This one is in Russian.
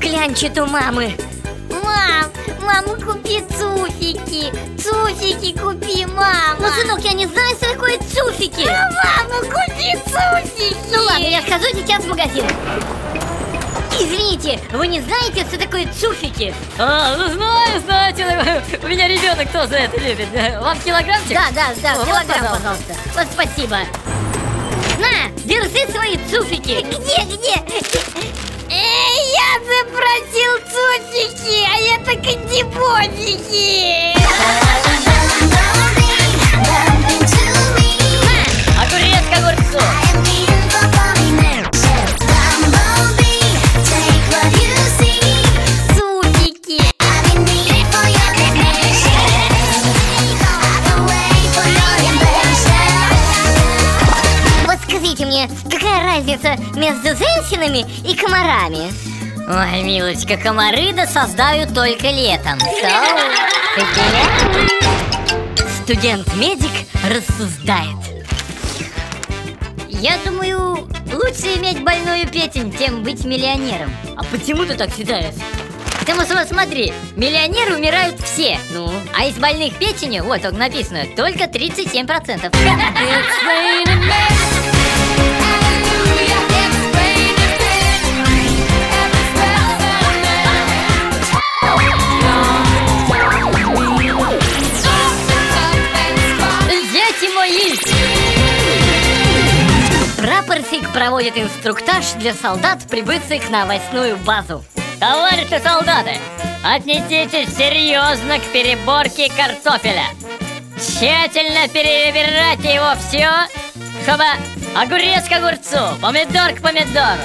клянчит у мамы Мам, мама, купи цуфики Цуфики купи, мама Ну, сынок, я не знаю, что такое цуфики А, Мама, купи цуфики Ну ладно, я схожу сейчас в магазин Извините, вы не знаете, что такое цуфики? А, ну знаю, знаете, у меня ребенок тоже это любит. Вам килограммчик? Да, да, да, Вот, килограмм, пожалуйста. пожалуйста Вот спасибо На, держи свои цуфики Где, где? Кандибозики Огурец к огурцу. Цуфики Вот скажите мне, какая разница между женщинами и комарами? Ой, милочка, комары досоздают только летом. Студент-медик рассуждает Я думаю, лучше иметь больную печень, чем быть миллионером. А почему ты так считаешь? Потому что смотри, миллионеры умирают все. Ну? А из больных печени, вот тут написано, только 37%. Прапорщик проводит инструктаж для солдат, прибывших на овощную базу Товарищи солдаты, отнеситесь серьезно к переборке картофеля. Тщательно перебирайте его все, чтобы огурец к огурцу, помидор к помидору.